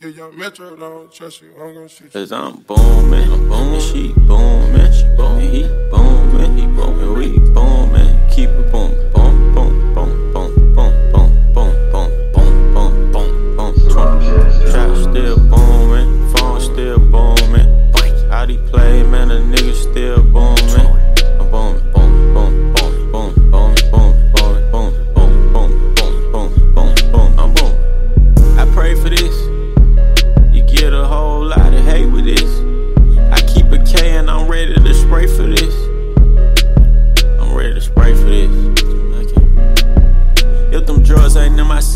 Yeah, young Metro don't trust you. I'm gonna shoot you. Cause I'm booming, I'm booming, she booming,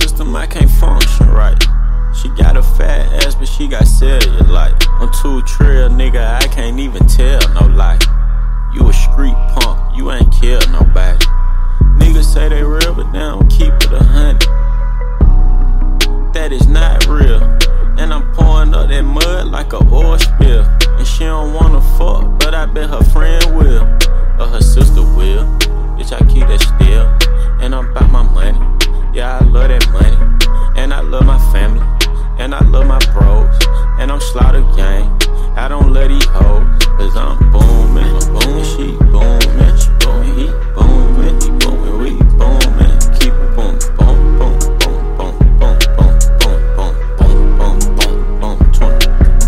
system, I can't function right. She got a fat ass, but she got cellulite. I'm too trill, nigga, I can't even tell no lie. You a street punk, you ain't kill nobody. Niggas say they real, but they don't keep it a hundred that is not real. And I'm pouring up that mud like a oil spill. And she don't wanna fuck, but I bet her friend will. Or her sister will. Bitch, I keep that still love that money, and I love my family, and I love my bros, and I'm slaughter gang. I don't let these hoes, cause I'm booming, I'm booming, she booming, she booming, he booming, he booming, we booming, keep it boom, boom, boom. boom, boom, boom, boom, boom, boom, boom, boom, boom, boom.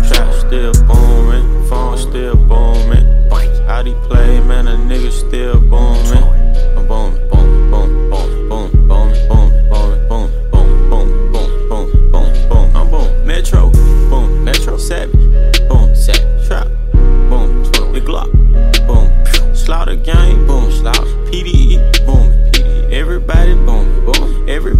Trap Still booming, phone still booming. How do play, man? A nigga still booming.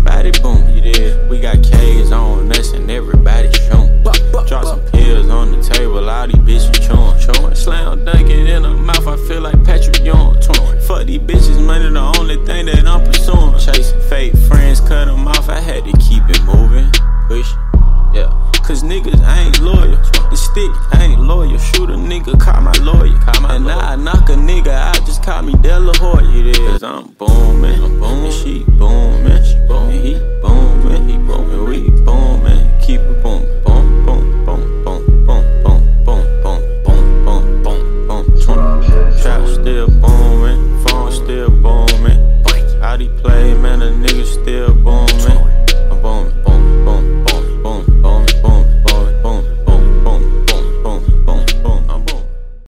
Everybody boom. We got K's on us and everybody showing. Drop some pills on the table. All these bitches chewing. Chewing. Slam dunking in the mouth. I feel like Patrick Ewing. Chewing. Fuck these bitches. Money the only thing that I'm pursuing. Chasing fake friends. Cut them off. I had to keep it moving. Push. Yeah. Cause niggas ain't loyal. The stick ain't loyal. Shoot a nigga, call my lawyer. Call my and now I knock a nigga out, just call me De La Hoya. Cause I'm booming. I'm booming. She booming. She booming. He